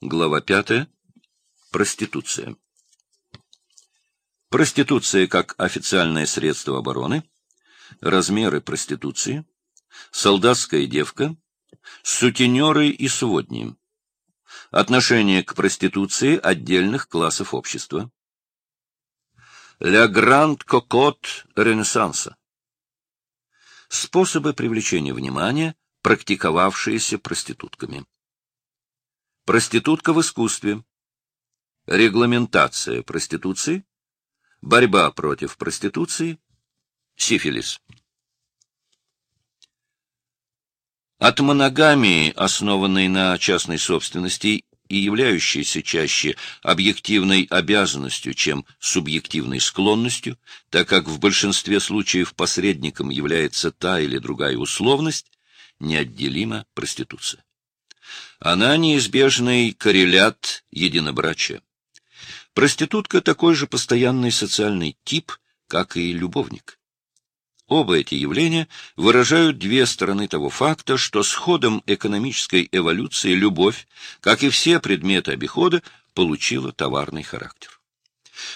Глава пятая. Проституция. Проституция как официальное средство обороны. Размеры проституции. Солдатская девка. Сутенеры и сводни. Отношение к проституции отдельных классов общества. «Ля Гранд Кокот Ренессанса». Способы привлечения внимания, практиковавшиеся проститутками. Проститутка в искусстве. Регламентация проституции. Борьба против проституции. Сифилис. От моногамии, основанной на частной собственности и являющейся чаще объективной обязанностью, чем субъективной склонностью, так как в большинстве случаев посредником является та или другая условность, неотделима проституция. Она неизбежный коррелят единобрачия. Проститутка такой же постоянный социальный тип, как и любовник. Оба эти явления выражают две стороны того факта, что с ходом экономической эволюции любовь, как и все предметы обихода, получила товарный характер.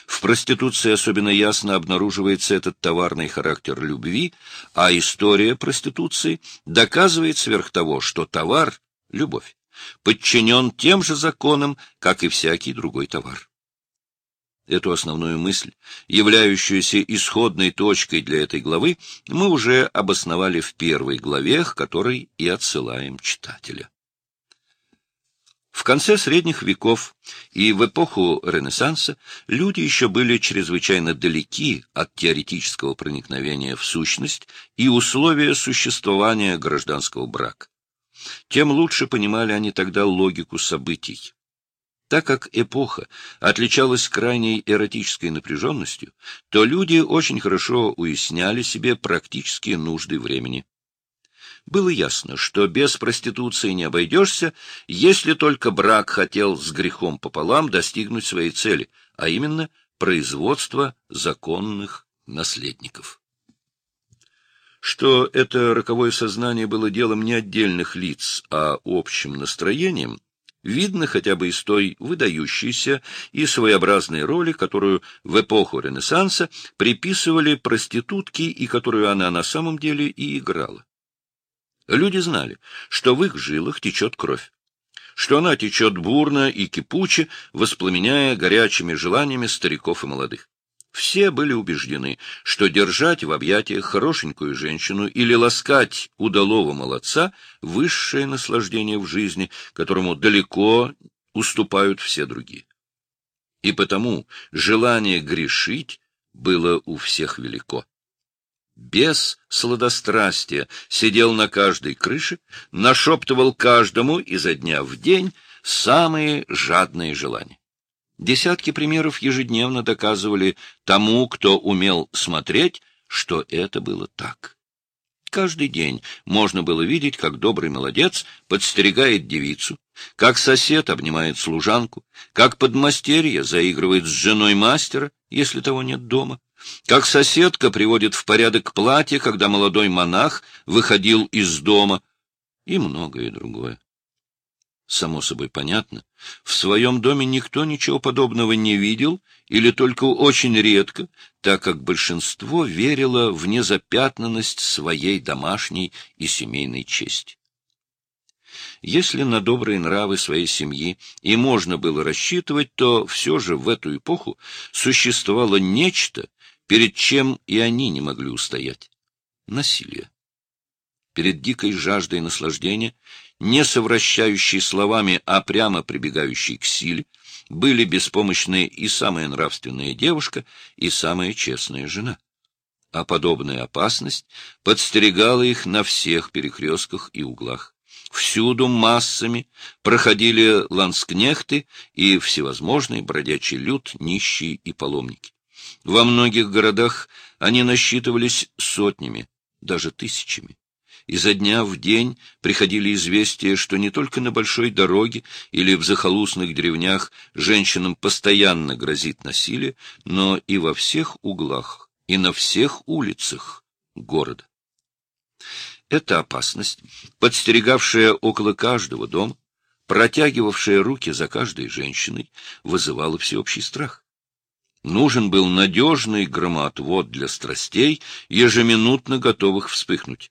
В проституции особенно ясно обнаруживается этот товарный характер любви, а история проституции доказывает сверх того, что товар — любовь подчинен тем же законам, как и всякий другой товар. Эту основную мысль, являющуюся исходной точкой для этой главы, мы уже обосновали в первой главе, к которой и отсылаем читателя. В конце средних веков и в эпоху Ренессанса люди еще были чрезвычайно далеки от теоретического проникновения в сущность и условия существования гражданского брака тем лучше понимали они тогда логику событий. Так как эпоха отличалась крайней эротической напряженностью, то люди очень хорошо уясняли себе практические нужды времени. Было ясно, что без проституции не обойдешься, если только брак хотел с грехом пополам достигнуть своей цели, а именно производства законных наследников что это роковое сознание было делом не отдельных лиц, а общим настроением, видно хотя бы из той выдающейся и своеобразной роли, которую в эпоху Ренессанса приписывали проститутки и которую она на самом деле и играла. Люди знали, что в их жилах течет кровь, что она течет бурно и кипуче, воспламеняя горячими желаниями стариков и молодых. Все были убеждены, что держать в объятиях хорошенькую женщину или ласкать удалого молодца — высшее наслаждение в жизни, которому далеко уступают все другие. И потому желание грешить было у всех велико. Без сладострастия сидел на каждой крыше, нашептывал каждому изо дня в день самые жадные желания. Десятки примеров ежедневно доказывали тому, кто умел смотреть, что это было так. Каждый день можно было видеть, как добрый молодец подстерегает девицу, как сосед обнимает служанку, как подмастерье заигрывает с женой мастера, если того нет дома, как соседка приводит в порядок платье, когда молодой монах выходил из дома, и многое другое само собой понятно, в своем доме никто ничего подобного не видел или только очень редко, так как большинство верило в незапятнанность своей домашней и семейной чести. Если на добрые нравы своей семьи и можно было рассчитывать, то все же в эту эпоху существовало нечто, перед чем и они не могли устоять — насилие. Перед дикой жаждой наслаждения не совращающий словами, а прямо прибегающий к силе, были беспомощны и самая нравственная девушка, и самая честная жена. А подобная опасность подстерегала их на всех перекрестках и углах. Всюду массами проходили ланскнехты и всевозможный бродячий люд, нищие и паломники. Во многих городах они насчитывались сотнями, даже тысячами. Изо дня в день приходили известия, что не только на большой дороге или в захолустных деревнях женщинам постоянно грозит насилие, но и во всех углах и на всех улицах города. Эта опасность, подстерегавшая около каждого дома, протягивавшая руки за каждой женщиной, вызывала всеобщий страх. Нужен был надежный громоотвод для страстей, ежеминутно готовых вспыхнуть.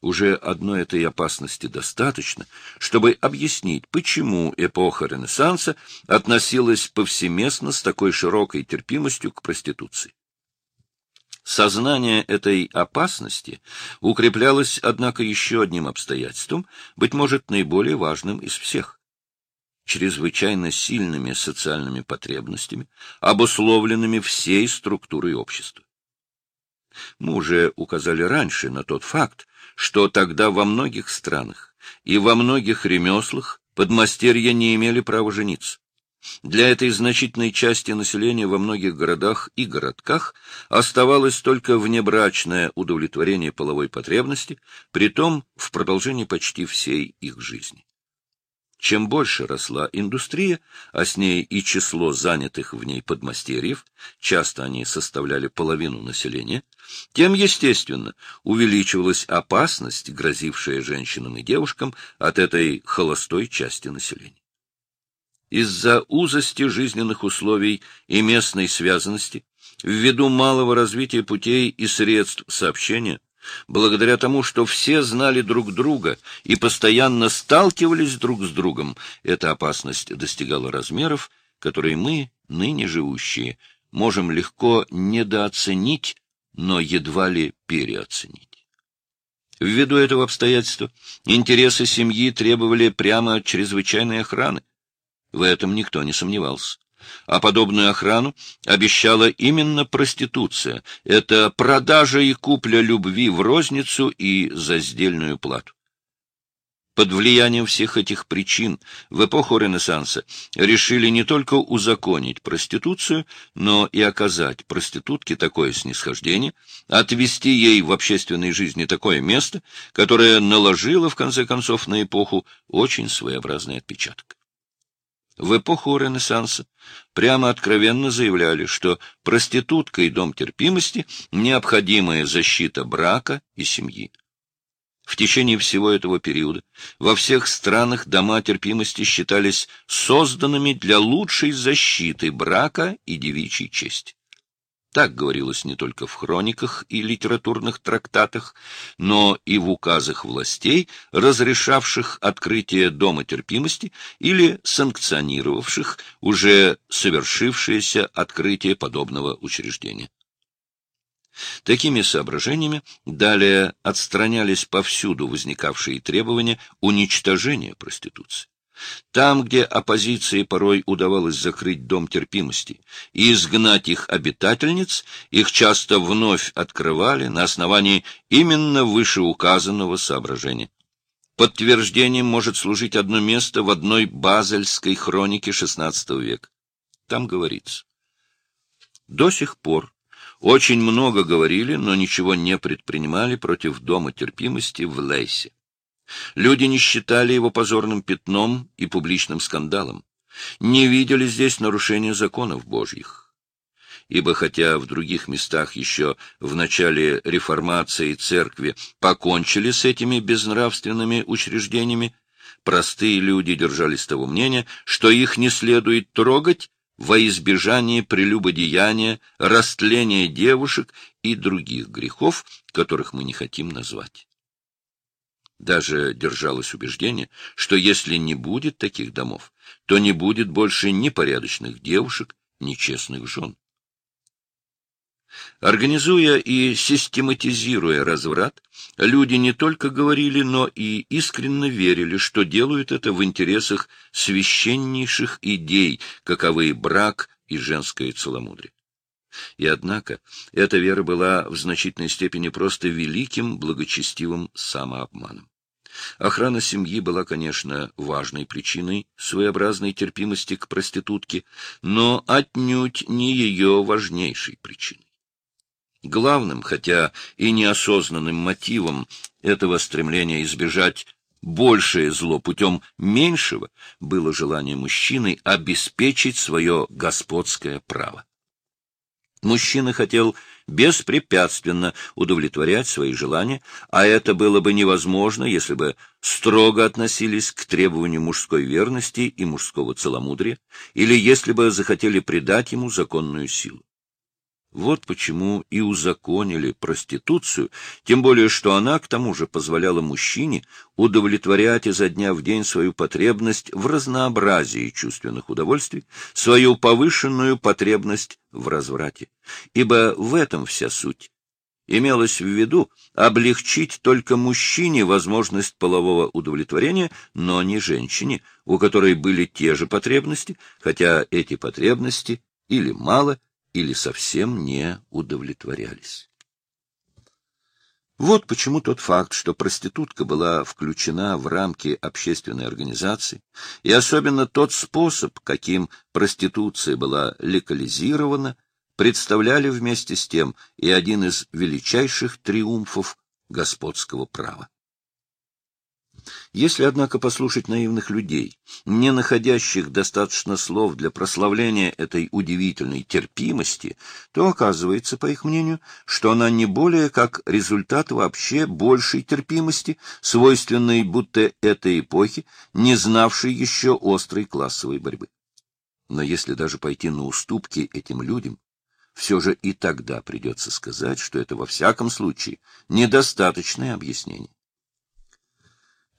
Уже одной этой опасности достаточно, чтобы объяснить, почему эпоха Ренессанса относилась повсеместно с такой широкой терпимостью к проституции. Сознание этой опасности укреплялось, однако, еще одним обстоятельством, быть может, наиболее важным из всех чрезвычайно сильными социальными потребностями, обусловленными всей структурой общества. Мы уже указали раньше на тот факт, что тогда во многих странах и во многих ремеслах подмастерья не имели права жениться. Для этой значительной части населения во многих городах и городках оставалось только внебрачное удовлетворение половой потребности, притом в продолжении почти всей их жизни. Чем больше росла индустрия, а с ней и число занятых в ней подмастерьев, часто они составляли половину населения, тем, естественно, увеличивалась опасность, грозившая женщинам и девушкам от этой холостой части населения. Из-за узости жизненных условий и местной связанности, ввиду малого развития путей и средств сообщения, благодаря тому, что все знали друг друга и постоянно сталкивались друг с другом, эта опасность достигала размеров, которые мы, ныне живущие, можем легко недооценить, но едва ли переоценить. Ввиду этого обстоятельства интересы семьи требовали прямо чрезвычайной охраны. В этом никто не сомневался а подобную охрану обещала именно проституция. Это продажа и купля любви в розницу и за сдельную плату. Под влиянием всех этих причин в эпоху Ренессанса решили не только узаконить проституцию, но и оказать проститутке такое снисхождение, отвести ей в общественной жизни такое место, которое наложило, в конце концов, на эпоху очень своеобразный отпечаток в эпоху Ренессанса прямо откровенно заявляли, что проститутка и дом терпимости – необходимая защита брака и семьи. В течение всего этого периода во всех странах дома терпимости считались созданными для лучшей защиты брака и девичьей чести. Так говорилось не только в хрониках и литературных трактатах, но и в указах властей, разрешавших открытие Дома терпимости или санкционировавших уже совершившееся открытие подобного учреждения. Такими соображениями далее отстранялись повсюду возникавшие требования уничтожения проституции. Там, где оппозиции порой удавалось закрыть дом терпимости и изгнать их обитательниц, их часто вновь открывали на основании именно вышеуказанного соображения. Подтверждением может служить одно место в одной базельской хронике XVI века. Там говорится. До сих пор очень много говорили, но ничего не предпринимали против дома терпимости в Лейсе. Люди не считали его позорным пятном и публичным скандалом, не видели здесь нарушения законов Божьих. Ибо хотя в других местах еще в начале реформации церкви покончили с этими безнравственными учреждениями, простые люди держались того мнения, что их не следует трогать во избежание прелюбодеяния, растления девушек и других грехов, которых мы не хотим назвать. Даже держалось убеждение, что если не будет таких домов, то не будет больше ни порядочных девушек, ни честных жен. Организуя и систематизируя разврат, люди не только говорили, но и искренне верили, что делают это в интересах священнейших идей, каковы брак и женское целомудрие. И однако эта вера была в значительной степени просто великим благочестивым самообманом. Охрана семьи была, конечно, важной причиной своеобразной терпимости к проститутке, но отнюдь не ее важнейшей причиной. Главным, хотя и неосознанным мотивом этого стремления избежать большее зло путем меньшего было желание мужчины обеспечить свое господское право. Мужчина хотел беспрепятственно удовлетворять свои желания, а это было бы невозможно, если бы строго относились к требованию мужской верности и мужского целомудрия, или если бы захотели придать ему законную силу. Вот почему и узаконили проституцию, тем более что она, к тому же, позволяла мужчине удовлетворять изо дня в день свою потребность в разнообразии чувственных удовольствий, свою повышенную потребность в разврате. Ибо в этом вся суть. Имелось в виду облегчить только мужчине возможность полового удовлетворения, но не женщине, у которой были те же потребности, хотя эти потребности или мало – или совсем не удовлетворялись. Вот почему тот факт, что проститутка была включена в рамки общественной организации, и особенно тот способ, каким проституция была легализирована, представляли вместе с тем и один из величайших триумфов господского права. Если, однако, послушать наивных людей, не находящих достаточно слов для прославления этой удивительной терпимости, то оказывается, по их мнению, что она не более как результат вообще большей терпимости, свойственной будто этой эпохи, не знавшей еще острой классовой борьбы. Но если даже пойти на уступки этим людям, все же и тогда придется сказать, что это во всяком случае недостаточное объяснение.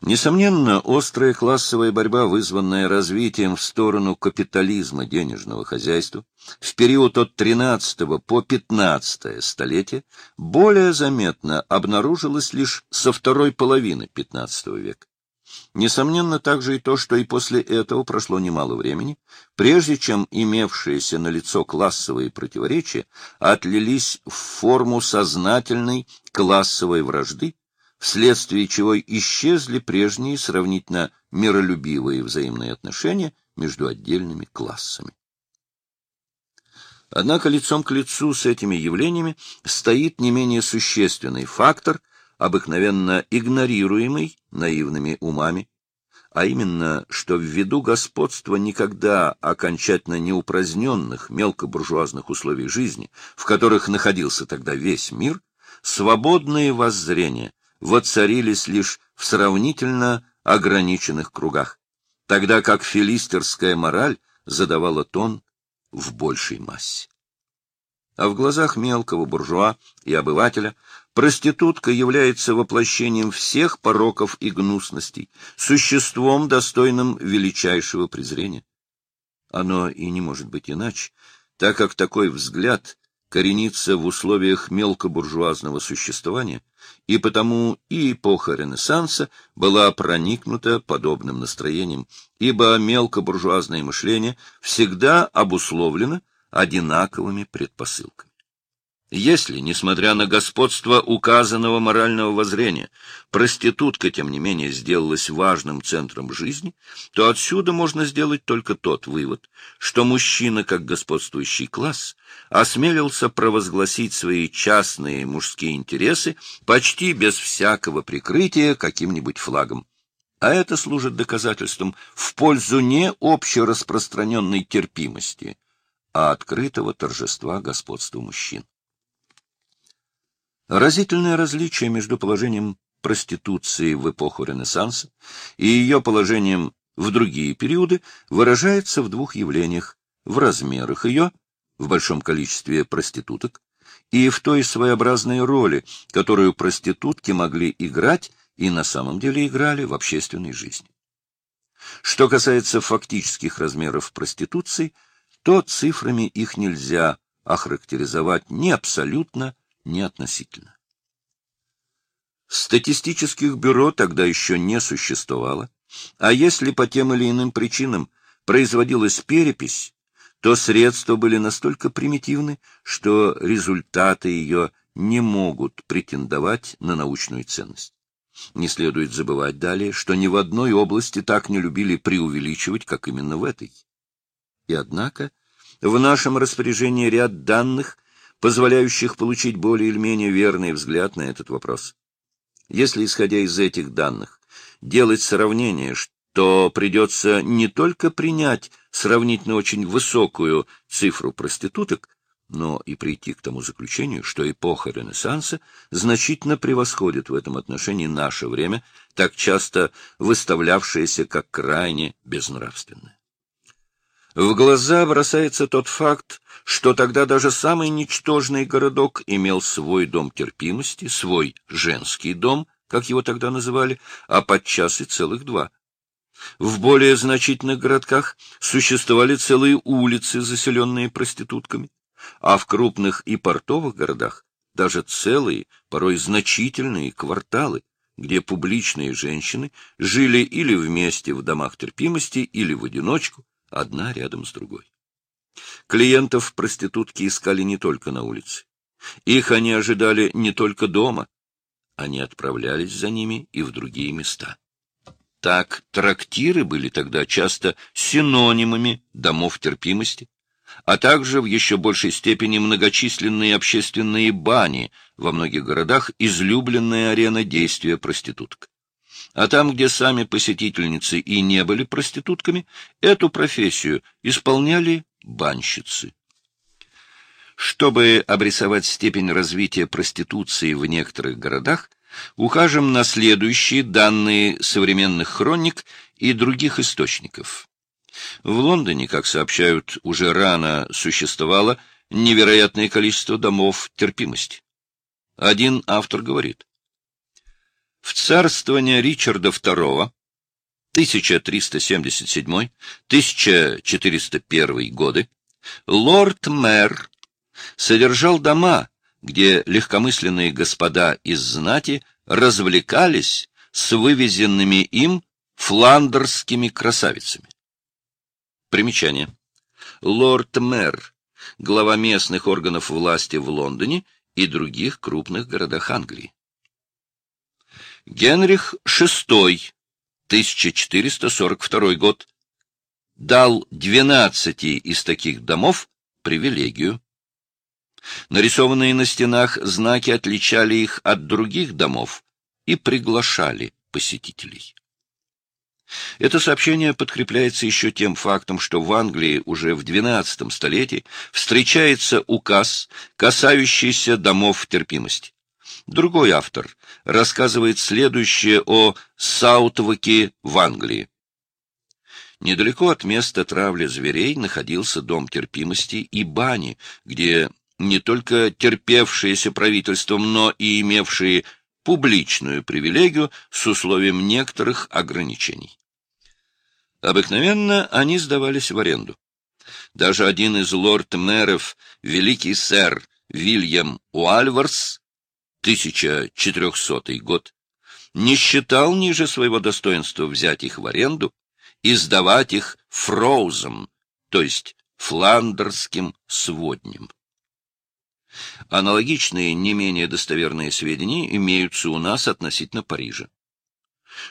Несомненно, острая классовая борьба, вызванная развитием в сторону капитализма денежного хозяйства, в период от 13 по 15 столетие, более заметно обнаружилась лишь со второй половины 15 века. Несомненно также и то, что и после этого прошло немало времени, прежде чем имевшиеся налицо классовые противоречия отлились в форму сознательной классовой вражды, вследствие чего исчезли прежние сравнительно миролюбивые взаимные отношения между отдельными классами. Однако лицом к лицу с этими явлениями стоит не менее существенный фактор, обыкновенно игнорируемый наивными умами, а именно, что ввиду господства никогда окончательно неупраздненных мелкобуржуазных условий жизни, в которых находился тогда весь мир, свободные воззрения, воцарились лишь в сравнительно ограниченных кругах, тогда как филистерская мораль задавала тон в большей массе. А в глазах мелкого буржуа и обывателя проститутка является воплощением всех пороков и гнусностей, существом, достойным величайшего презрения. Оно и не может быть иначе, так как такой взгляд коренится в условиях мелкобуржуазного существования, и потому и эпоха Ренессанса была проникнута подобным настроением, ибо мелкобуржуазное мышление всегда обусловлено одинаковыми предпосылками. Если, несмотря на господство указанного морального воззрения, проститутка, тем не менее, сделалась важным центром жизни, то отсюда можно сделать только тот вывод, что мужчина, как господствующий класс, осмелился провозгласить свои частные мужские интересы почти без всякого прикрытия каким-нибудь флагом. А это служит доказательством в пользу не общераспространенной терпимости, а открытого торжества господства мужчин. Разительное различие между положением проституции в эпоху Ренессанса и ее положением в другие периоды выражается в двух явлениях – в размерах ее, в большом количестве проституток, и в той своеобразной роли, которую проститутки могли играть и на самом деле играли в общественной жизни. Что касается фактических размеров проституции, то цифрами их нельзя охарактеризовать ни абсолютно, не относительно. Статистических бюро тогда еще не существовало, а если по тем или иным причинам производилась перепись, то средства были настолько примитивны, что результаты ее не могут претендовать на научную ценность. Не следует забывать далее, что ни в одной области так не любили преувеличивать, как именно в этой. И однако в нашем распоряжении ряд данных – позволяющих получить более или менее верный взгляд на этот вопрос. Если, исходя из этих данных, делать сравнение, то придется не только принять сравнительно очень высокую цифру проституток, но и прийти к тому заключению, что эпоха Ренессанса значительно превосходит в этом отношении наше время, так часто выставлявшееся как крайне безнравственное. В глаза бросается тот факт, что тогда даже самый ничтожный городок имел свой дом терпимости, свой женский дом, как его тогда называли, а подчас и целых два. В более значительных городках существовали целые улицы, заселенные проститутками а в крупных и портовых городах даже целые, порой значительные кварталы, где публичные женщины жили или вместе в домах терпимости, или в одиночку, одна рядом с другой. Клиентов проститутки искали не только на улице. Их они ожидали не только дома, они отправлялись за ними и в другие места. Так трактиры были тогда часто синонимами домов терпимости, а также в еще большей степени многочисленные общественные бани, во многих городах излюбленная арена действия проституток. А там, где сами посетительницы и не были проститутками, эту профессию исполняли банщицы. Чтобы обрисовать степень развития проституции в некоторых городах, укажем на следующие данные современных хроник и других источников. В Лондоне, как сообщают, уже рано существовало невероятное количество домов терпимости. Один автор говорит, в царствование Ричарда II 1377-1401 годы лорд-мэр содержал дома, где легкомысленные господа из знати развлекались с вывезенными им фландерскими красавицами. Примечание. Лорд-мэр, глава местных органов власти в Лондоне и других крупных городах Англии. Генрих VI, 1442 год, дал 12 из таких домов привилегию. Нарисованные на стенах знаки отличали их от других домов и приглашали посетителей. Это сообщение подкрепляется еще тем фактом, что в Англии уже в XII столетии встречается указ, касающийся домов терпимости. Другой автор рассказывает следующее о Саутвоке в Англии. Недалеко от места травли зверей находился дом терпимости и бани, где не только терпевшиеся правительством, но и имевшие публичную привилегию с условием некоторых ограничений. Обыкновенно они сдавались в аренду. Даже один из лорд-мэров, великий сэр Вильям Уальварс, 1400 год, не считал ниже своего достоинства взять их в аренду и сдавать их фроузом, то есть фландерским своднем. Аналогичные, не менее достоверные сведения имеются у нас относительно Парижа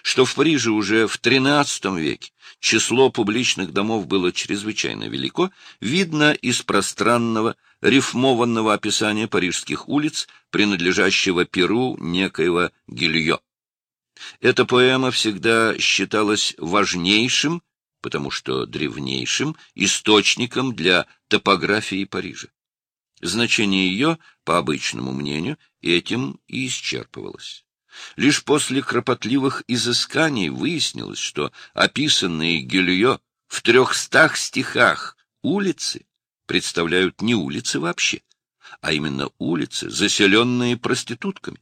что в Париже уже в XIII веке число публичных домов было чрезвычайно велико, видно из пространного, рифмованного описания парижских улиц, принадлежащего Перу некоего Гильо. Эта поэма всегда считалась важнейшим, потому что древнейшим, источником для топографии Парижа. Значение ее, по обычному мнению, этим и исчерпывалось. Лишь после кропотливых изысканий выяснилось, что описанные Гильо в трехстах стихах улицы представляют не улицы вообще, а именно улицы, заселенные проститутками.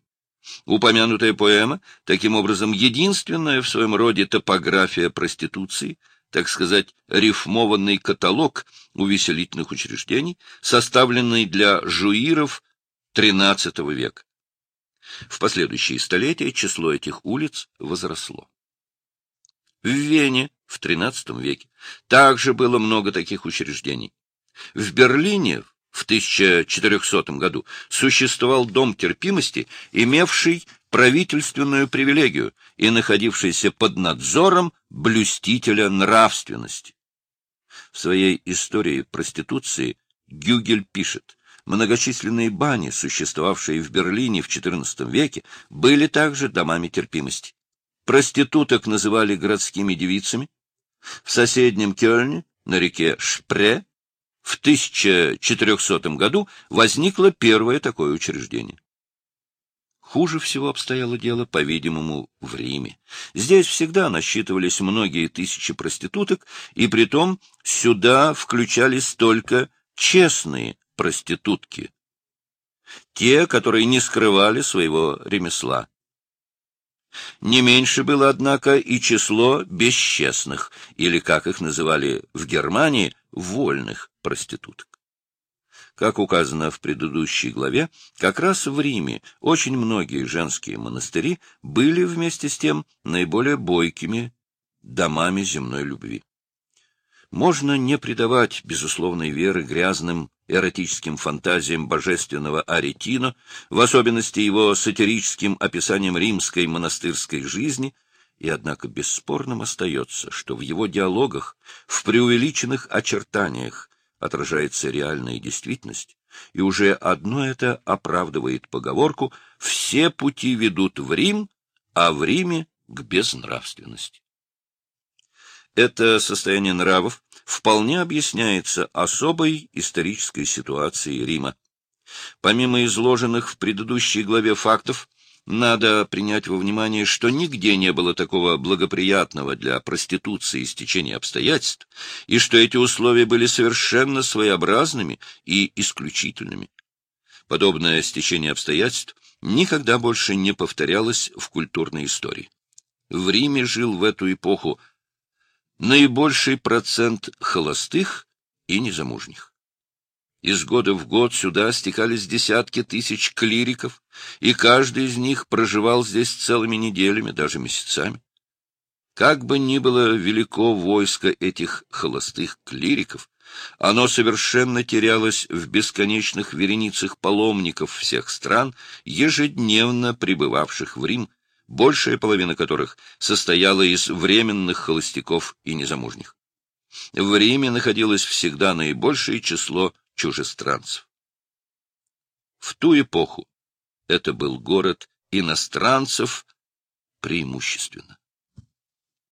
Упомянутая поэма, таким образом, единственная в своем роде топография проституции, так сказать, рифмованный каталог увеселительных учреждений, составленный для жуиров XIII века. В последующие столетия число этих улиц возросло. В Вене в XIII веке также было много таких учреждений. В Берлине в 1400 году существовал дом терпимости, имевший правительственную привилегию и находившийся под надзором блюстителя нравственности. В своей истории проституции Гюгель пишет, Многочисленные бани, существовавшие в Берлине в XIV веке, были также домами терпимости. Проституток называли городскими девицами. В соседнем Кёльне, на реке Шпре, в 1400 году возникло первое такое учреждение. Хуже всего обстояло дело, по-видимому, в Риме. Здесь всегда насчитывались многие тысячи проституток, и притом сюда включались только честные проститутки, те, которые не скрывали своего ремесла. Не меньше было, однако, и число бесчестных, или, как их называли в Германии, вольных проституток. Как указано в предыдущей главе, как раз в Риме очень многие женские монастыри были вместе с тем наиболее бойкими домами земной любви. Можно не придавать безусловной веры грязным эротическим фантазиям божественного Аретино, в особенности его сатирическим описанием римской монастырской жизни, и однако бесспорным остается, что в его диалогах, в преувеличенных очертаниях, отражается реальная действительность, и уже одно это оправдывает поговорку «все пути ведут в Рим, а в Риме к безнравственности». Это состояние нравов вполне объясняется особой исторической ситуацией Рима. Помимо изложенных в предыдущей главе фактов, надо принять во внимание, что нигде не было такого благоприятного для проституции стечения обстоятельств, и что эти условия были совершенно своеобразными и исключительными. Подобное стечение обстоятельств никогда больше не повторялось в культурной истории. В Риме жил в эту эпоху наибольший процент холостых и незамужних. Из года в год сюда стекались десятки тысяч клириков, и каждый из них проживал здесь целыми неделями, даже месяцами. Как бы ни было велико войско этих холостых клириков, оно совершенно терялось в бесконечных вереницах паломников всех стран, ежедневно прибывавших в Рим, большая половина которых состояла из временных холостяков и незамужних. В Риме находилось всегда наибольшее число чужестранцев. В ту эпоху это был город иностранцев преимущественно.